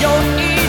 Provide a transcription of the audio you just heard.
your ear.